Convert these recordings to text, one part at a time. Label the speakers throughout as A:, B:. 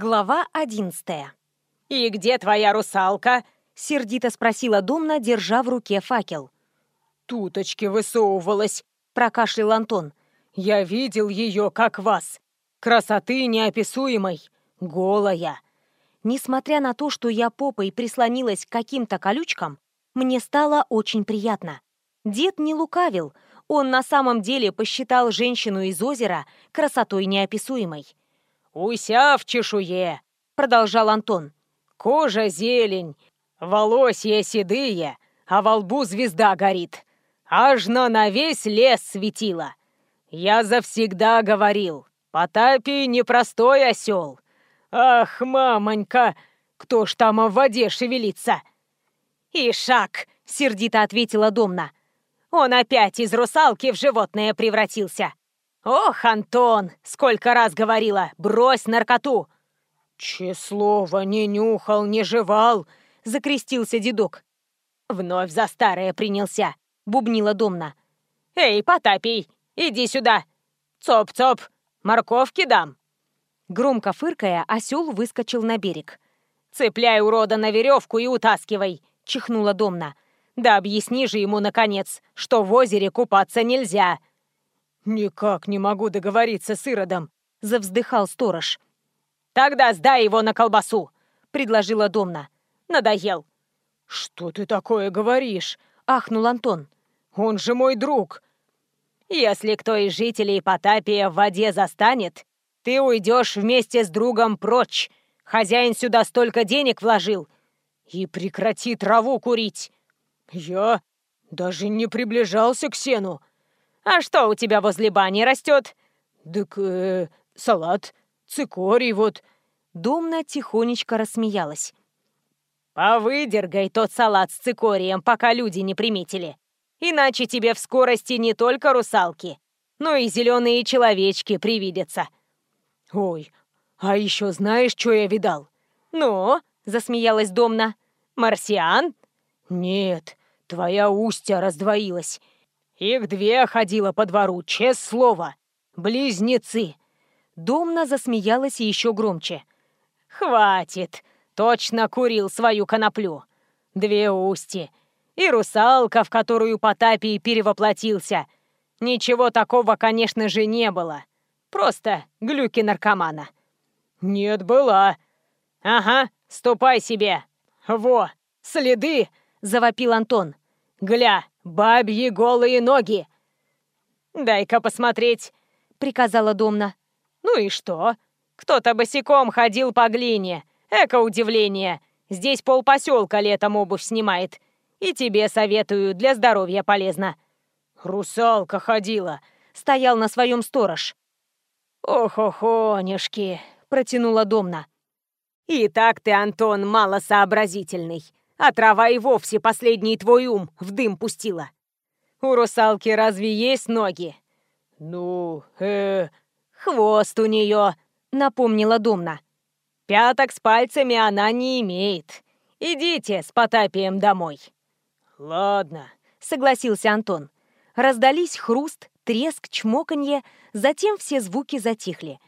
A: Глава одиннадцатая.
B: «И где твоя русалка?»
A: — сердито спросила Домна, держа в руке факел.
B: «Туточки высовывалась», — прокашлял Антон. «Я видел ее, как вас. Красоты неописуемой. Голая».
A: Несмотря на то, что я попой прислонилась к каким-то колючкам, мне стало очень приятно. Дед не лукавил, он на самом деле посчитал женщину из озера красотой неописуемой.
B: «Уся в чешуе», — продолжал Антон. «Кожа зелень, волосья седые, а во лбу звезда горит. Аж на весь лес светила. Я завсегда говорил, Потапий непростой осел. Ах, мамонька, кто ж там в воде шевелится?»
A: «Ишак!» — сердито ответила Домна. «Он опять из русалки в животное превратился. Ох, Антон, сколько раз говорила, брось наркоту!»
B: «Чеслова не нюхал, не жевал!» — закрестился дедок.
A: «Вновь за старое принялся!» — бубнила Домна.
B: «Эй, Потапий, иди сюда! Цоп-цоп, морковки дам!»
A: Громко фыркая, осел выскочил на берег.
B: «Цепляй урода на веревку и утаскивай!» — чихнула Домна. «Да объясни же ему, наконец, что в озере купаться нельзя!» «Никак не могу договориться с Иродом!» — завздыхал сторож. «Тогда сдай его на колбасу!» — предложила Домна. «Надоел!» «Что ты такое говоришь?» — ахнул Антон. «Он же мой друг!» «Если кто из жителей Потапия в воде застанет, ты уйдешь вместе с другом прочь. Хозяин сюда столько денег вложил. И прекрати траву курить!» «Я даже не приближался к сену!» «А что у тебя возле бани растет?» «Так, э, салат, цикорий вот».
A: Домна тихонечко рассмеялась.
B: «Повыдергай тот салат с цикорием, пока люди не приметили. Иначе тебе в скорости не только русалки, но и зеленые человечки привидятся». «Ой, а еще знаешь, что я видал?» «Ну?» — засмеялась Домна. «Марсиан?» «Нет, твоя устья раздвоилась. Их две ходила по двору, честное слово. Близнецы.
A: Домна засмеялась еще громче.
B: Хватит. Точно курил свою коноплю. Две усти. И русалка, в которую Потапий перевоплотился. Ничего такого, конечно же, не было. Просто глюки наркомана. Нет, была. Ага, ступай себе. Во, следы, завопил Антон. Гля, бабьи голые ноги!» «Дай-ка посмотреть», — приказала Домна. «Ну и что? Кто-то босиком ходил по глине. Эко удивление. Здесь полпоселка летом обувь снимает. И тебе советую, для здоровья полезно». «Русалка ходила», — стоял на своем сторож. «Ох-охонюшки», — протянула Домна. «И так ты, Антон, малосообразительный а трава и вовсе последний твой ум в дым пустила. У русалки разве есть ноги? Ну, э... Хвост у нее, напомнила Домна. Пяток с пальцами она не имеет. Идите с Потапием домой. Ладно, согласился Антон. Раздались хруст, треск, чмоканье, затем все звуки затихли.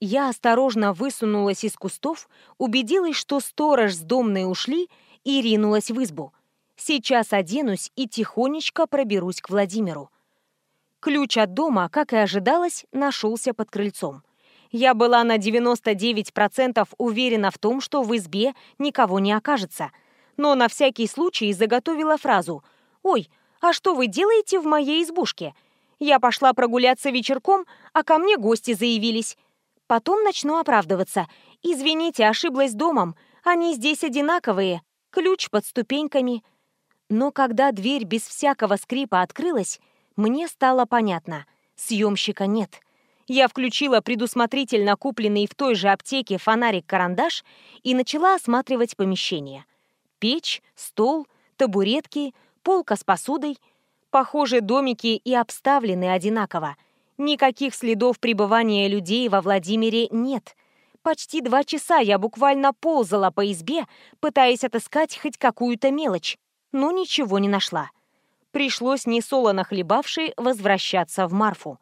B: Я осторожно высунулась из кустов, убедилась, что сторож с домной ушли, и ринулась в избу. Сейчас оденусь и тихонечко проберусь к Владимиру. Ключ от дома, как и ожидалось, нашелся под крыльцом. Я была на 99% уверена в том, что в избе никого не окажется, но на всякий случай заготовила фразу «Ой, а что вы делаете в моей избушке? Я пошла прогуляться вечерком, а ко мне гости заявились. Потом начну оправдываться. Извините, ошиблась домом, они здесь одинаковые, ключ под ступеньками. Но когда дверь без всякого скрипа открылась, мне стало понятно — съемщика нет. Я включила предусмотрительно купленный в той же аптеке фонарик-карандаш и начала осматривать помещение. Печь, стол, табуретки, полка с посудой. Похоже, домики и обставлены одинаково. Никаких следов пребывания людей во Владимире нет — Почти два часа я буквально ползала по избе, пытаясь отыскать хоть какую-то мелочь, но ничего не нашла. Пришлось, несолоно хлебавшей, возвращаться в Марфу.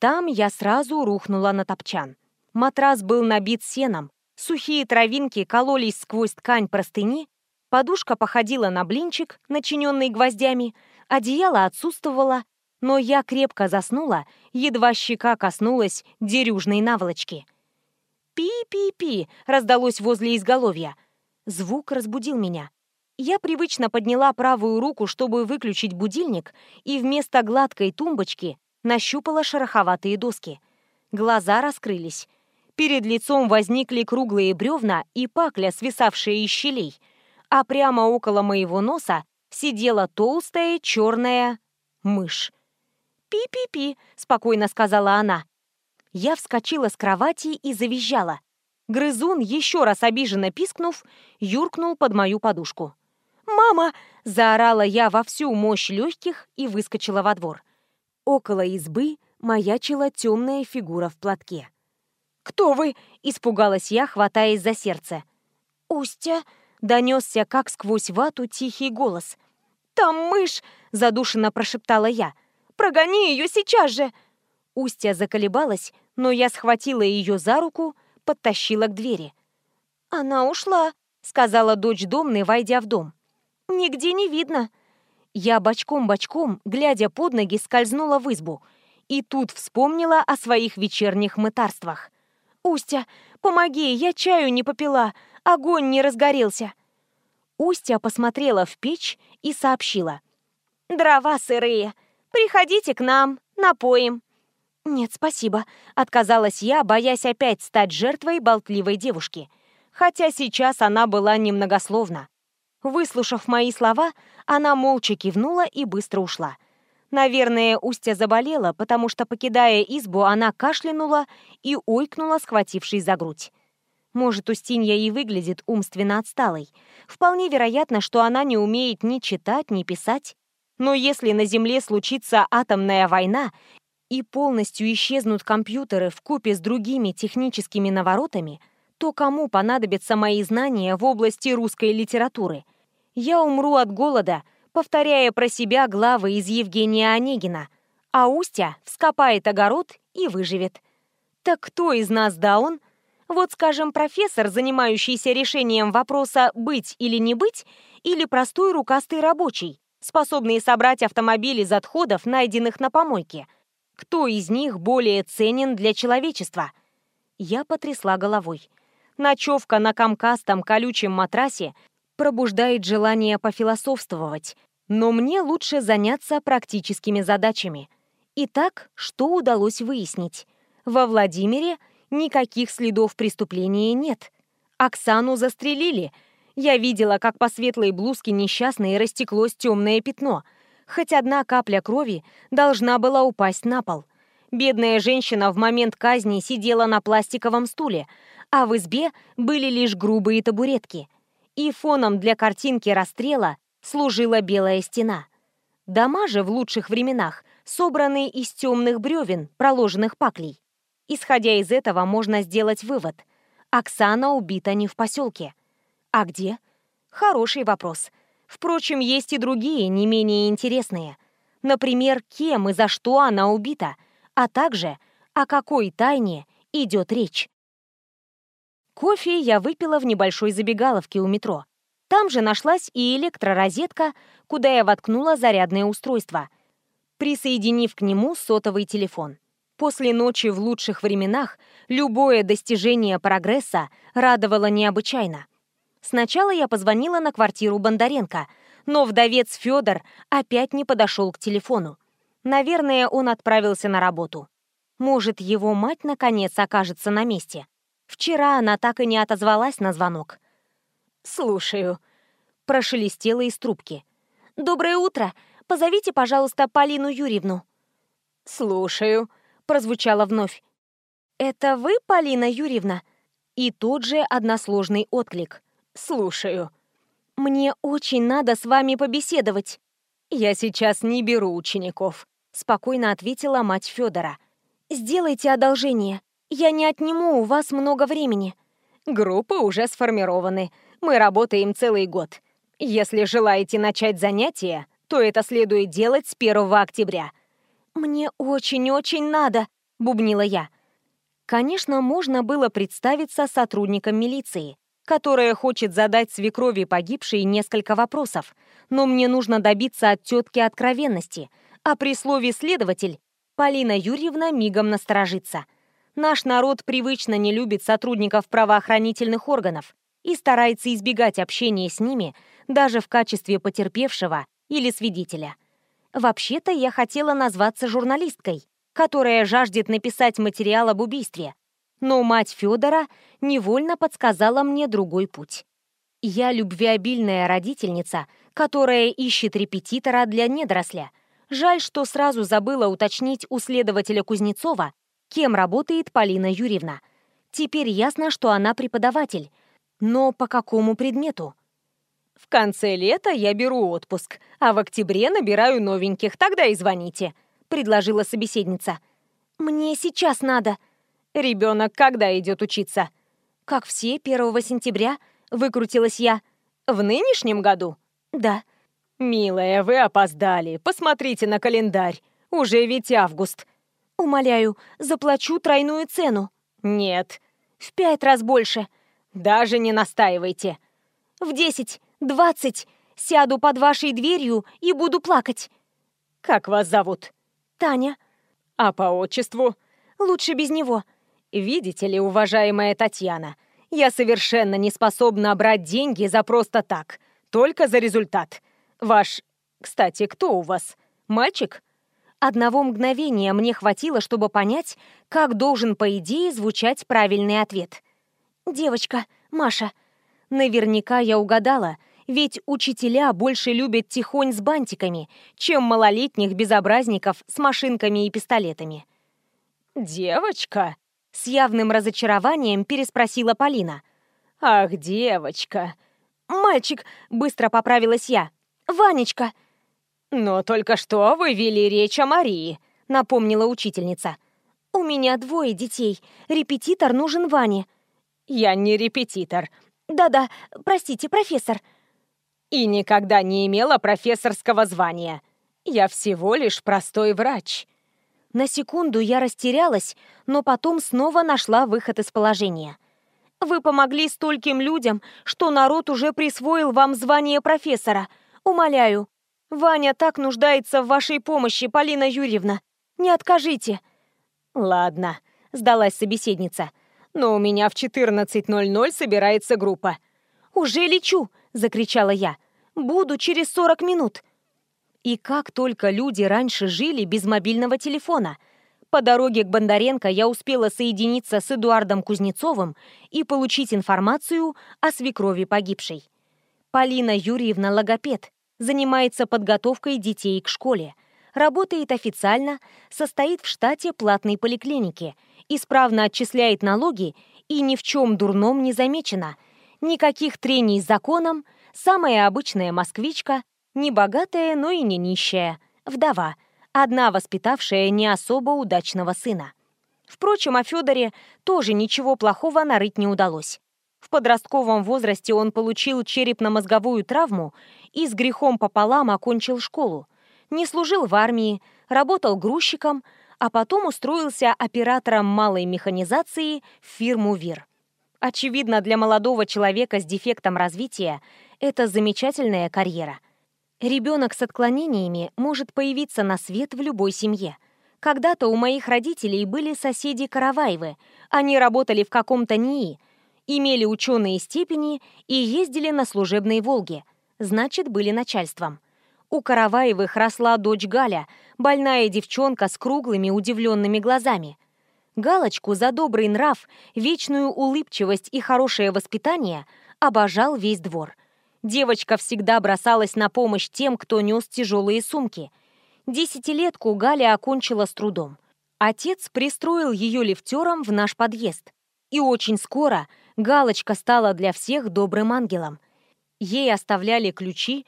B: Там я сразу рухнула на топчан. Матрас был набит сеном,
A: Сухие травинки кололись сквозь ткань простыни, подушка походила на блинчик, начиненный гвоздями, одеяло отсутствовало, но я крепко заснула, едва щека коснулась дерюжной наволочки. «Пи-пи-пи!» — раздалось возле изголовья. Звук разбудил меня. Я привычно подняла правую руку, чтобы выключить будильник, и вместо гладкой тумбочки нащупала шероховатые доски. Глаза раскрылись. Перед лицом возникли круглые бревна и пакля, свисавшие из щелей, а прямо около моего носа сидела толстая черная мышь. «Пи-пи-пи», — спокойно сказала она. Я вскочила с кровати и завизжала. Грызун, еще раз обиженно пискнув, юркнул под мою подушку. «Мама!» — заорала я во всю мощь легких и выскочила во двор. Около избы маячила темная фигура в платке. «Кто вы?» — испугалась я, хватаясь за сердце. «Устя!» — донесся, как сквозь вату, тихий голос. «Там мышь!» — задушенно прошептала я. «Прогони ее сейчас же!» Устья заколебалась, но я схватила ее за руку, подтащила к двери. «Она ушла», — сказала дочь Домны, войдя в дом. «Нигде не видно». Я бочком-бочком, глядя под ноги, скользнула в избу. И тут вспомнила о своих вечерних мытарствах. «Устя, помоги, я чаю не попила, огонь не разгорелся». Устя посмотрела в печь и сообщила. «Дрова сырые. Приходите к нам, напоим». «Нет, спасибо», — отказалась я, боясь опять стать жертвой болтливой девушки. Хотя сейчас она была немногословна. Выслушав мои слова, она молча кивнула и быстро ушла. Наверное, Устья заболела, потому что, покидая избу, она кашлянула и ойкнула, схватившись за грудь. Может, Устинья и выглядит умственно отсталой. Вполне вероятно, что она не умеет ни читать, ни писать. Но если на Земле случится атомная война и полностью исчезнут компьютеры в купе с другими техническими наворотами, то кому понадобятся мои знания в области русской литературы? Я умру от голода, повторяя про себя главы из Евгения Онегина, а Устя вскопает огород и выживет. Так кто из нас даун? Вот, скажем, профессор, занимающийся решением вопроса «быть или не быть», или простой рукастый рабочий, способный собрать автомобиль из отходов, найденных на помойке. Кто из них более ценен для человечества? Я потрясла головой. Ночевка на комкастом колючем матрасе пробуждает желание пофилософствовать, но мне лучше заняться практическими задачами. Итак, что удалось выяснить? Во Владимире никаких следов преступления нет. Оксану застрелили. Я видела, как по светлой блузке несчастной растеклось темное пятно. Хоть одна капля крови должна была упасть на пол. Бедная женщина в момент казни сидела на пластиковом стуле, а в избе были лишь грубые табуретки. И фоном для картинки расстрела служила белая стена. Дома же в лучших временах собраны из темных бревен, проложенных паклей. Исходя из этого, можно сделать вывод. Оксана убита не в поселке. А где? Хороший вопрос. Впрочем, есть и другие, не менее интересные. Например, кем и за что она убита, а также о какой тайне идет речь. Кофе я выпила в небольшой забегаловке у метро. Там же нашлась и электророзетка, куда я воткнула зарядное устройство, присоединив к нему сотовый телефон. После ночи в лучших временах любое достижение прогресса радовало необычайно. Сначала я позвонила на квартиру Бондаренко, но вдовец Федор опять не подошел к телефону. Наверное, он отправился на работу. Может, его мать наконец окажется на месте. Вчера она так и не отозвалась на звонок. «Слушаю», — прошелестело из трубки. «Доброе утро. Позовите, пожалуйста, Полину Юрьевну». «Слушаю», — прозвучало вновь. «Это вы, Полина Юрьевна?» И тот же односложный отклик. «Слушаю». «Мне очень надо с вами побеседовать». «Я сейчас не беру учеников», — спокойно ответила мать Федора. «Сделайте одолжение. Я не отниму у вас много времени. Группы уже сформированы. Мы работаем целый год. Если желаете начать занятия, то это следует делать с 1 октября. Мне очень-очень надо, бубнила я. Конечно, можно было представиться сотрудником милиции, которая хочет задать свекрови погибшей несколько вопросов, но мне нужно добиться от тетки откровенности, а при слове «следователь» Полина Юрьевна мигом насторожится. Наш народ привычно не любит сотрудников правоохранительных органов и старается избегать общения с ними даже в качестве потерпевшего или свидетеля. Вообще-то я хотела назваться журналисткой, которая жаждет написать материал об убийстве. Но мать Федора невольно подсказала мне другой путь. Я любвеобильная родительница, которая ищет репетитора для недоросля. Жаль, что сразу забыла уточнить у следователя Кузнецова, кем работает Полина Юрьевна. Теперь ясно, что она преподаватель. Но по какому предмету?
B: В конце лета я беру отпуск, а в октябре набираю новеньких, тогда и звоните. — предложила собеседница.
A: «Мне сейчас надо».
B: «Ребенок когда идет учиться?»
A: «Как все, 1 сентября», — выкрутилась я.
B: «В нынешнем году?»
A: «Да».
B: «Милая, вы опоздали. Посмотрите на календарь. Уже ведь август».
A: «Умоляю, заплачу тройную цену».
B: «Нет».
A: «В пять раз больше».
B: «Даже не настаивайте».
A: «В десять, двадцать. Сяду под вашей дверью и буду плакать».
B: «Как вас зовут?»
A: Таня.
B: А по отчеству?
A: Лучше без него.
B: Видите ли, уважаемая Татьяна, я совершенно не способна брать деньги за просто так, только за результат. Ваш... Кстати, кто у вас? Мальчик?
A: Одного мгновения мне хватило, чтобы понять, как должен, по идее, звучать правильный ответ. «Девочка, Маша». Наверняка я угадала, ведь учителя больше любят тихонь с бантиками, чем малолетних безобразников с машинками и пистолетами.
B: «Девочка?»
A: — с явным разочарованием переспросила Полина.
B: «Ах, девочка!»
A: «Мальчик!» — быстро поправилась я. «Ванечка!»
B: «Но только что вы вели речь о Марии», — напомнила учительница.
A: «У меня двое детей. Репетитор нужен Ване».
B: «Я не репетитор».
A: «Да-да, простите, профессор»,
B: и никогда не имела профессорского звания. Я всего лишь простой врач».
A: На секунду я растерялась, но потом снова нашла выход из положения. «Вы помогли стольким людям, что народ уже присвоил вам звание профессора. Умоляю, Ваня так нуждается в вашей помощи, Полина Юрьевна. Не откажите».
B: «Ладно», — сдалась собеседница. «Но у меня в 14.00 собирается группа».
A: «Уже лечу!» — закричала я. «Буду через 40 минут!» И как только люди раньше жили без мобильного телефона. По дороге к Бондаренко я успела соединиться с Эдуардом Кузнецовым и получить информацию о свекрови погибшей. Полина Юрьевна логопед, занимается подготовкой детей к школе, работает официально, состоит в штате платной поликлиники, исправно отчисляет налоги и ни в чем дурном не замечена – Никаких трений с законом, самая обычная москвичка, не богатая, но и не нищая, вдова, одна воспитавшая не особо удачного сына. Впрочем, о Федоре тоже ничего плохого нарыть не удалось. В подростковом возрасте он получил черепно-мозговую травму и с грехом пополам окончил школу. Не служил в армии, работал грузчиком, а потом устроился оператором малой механизации в фирму ВИР. Очевидно, для молодого человека с дефектом развития это замечательная карьера. Ребенок с отклонениями может появиться на свет в любой семье. Когда-то у моих родителей были соседи Караваевы. Они работали в каком-то НИИ, имели ученые степени и ездили на служебной «Волге». Значит, были начальством. У Караваевых росла дочь Галя, больная девчонка с круглыми удивленными глазами – Галочку за добрый нрав, вечную улыбчивость и хорошее воспитание обожал весь двор. Девочка всегда бросалась на помощь тем, кто нес тяжелые сумки. Десятилетку Галя окончила с трудом. Отец пристроил ее лифтером в наш подъезд. И очень скоро Галочка стала для всех добрым ангелом. Ей оставляли ключи,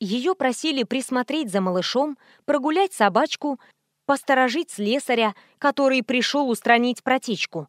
A: ее просили присмотреть за малышом, прогулять собачку, посторожить слесаря, который пришел устранить протечку.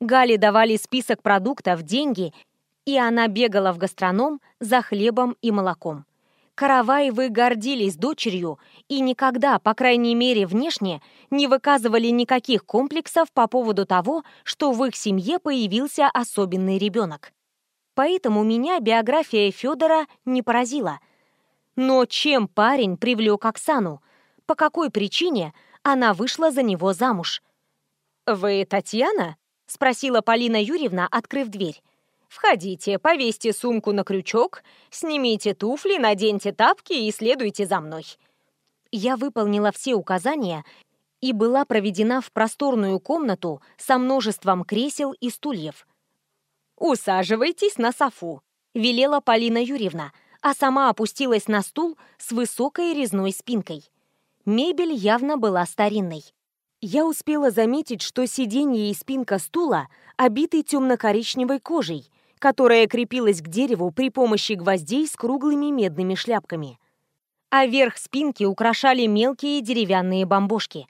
A: Гале давали список продуктов, деньги, и она бегала в гастроном за хлебом и молоком. Караваевы гордились дочерью и никогда, по крайней мере внешне, не выказывали никаких комплексов по поводу того, что в их семье появился особенный ребенок. Поэтому меня биография Федора не поразила. Но чем парень привлек Оксану? По какой причине она вышла за него замуж?
B: «Вы Татьяна?» — спросила Полина Юрьевна, открыв дверь. Входите, повесьте сумку на крючок, снимите туфли, наденьте тапки и следуйте за мной.
A: Я выполнила все указания и была проведена в просторную комнату со множеством кресел и стульев.
B: «Усаживайтесь на софу», — велела Полина Юрьевна, а сама опустилась на стул с высокой резной спинкой. Мебель явно была старинной. Я успела заметить, что сиденье и спинка стула обиты темно-коричневой кожей, которая крепилась к дереву при помощи гвоздей с круглыми медными шляпками. А верх спинки украшали мелкие деревянные бомбошки.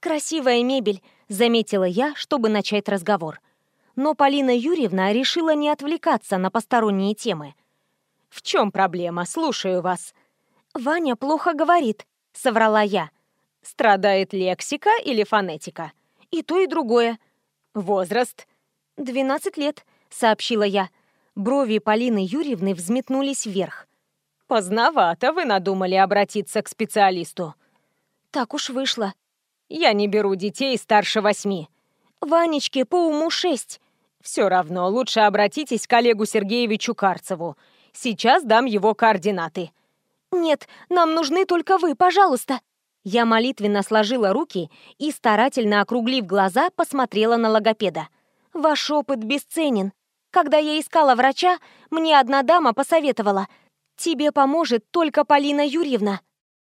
A: «Красивая мебель», — заметила я, чтобы начать разговор. Но Полина Юрьевна решила не отвлекаться на посторонние темы.
B: «В чем проблема? Слушаю вас».
A: «Ваня плохо говорит», — соврала я.
B: «Страдает лексика или фонетика?»
A: «И то, и другое».
B: «Возраст?»
A: «Двенадцать лет», — сообщила я. Брови Полины Юрьевны взметнулись вверх.
B: «Поздновато вы надумали обратиться к специалисту».
A: «Так уж вышло».
B: «Я не беру детей старше восьми».
A: «Ванечке по уму шесть».
B: «Все равно лучше обратитесь к Олегу Сергеевичу Карцеву. Сейчас дам его координаты».
A: «Нет, нам нужны только вы, пожалуйста». Я молитвенно сложила руки и, старательно округлив глаза, посмотрела на логопеда. Ваш опыт бесценен. Когда я искала врача, мне одна дама посоветовала. Тебе поможет только Полина Юрьевна.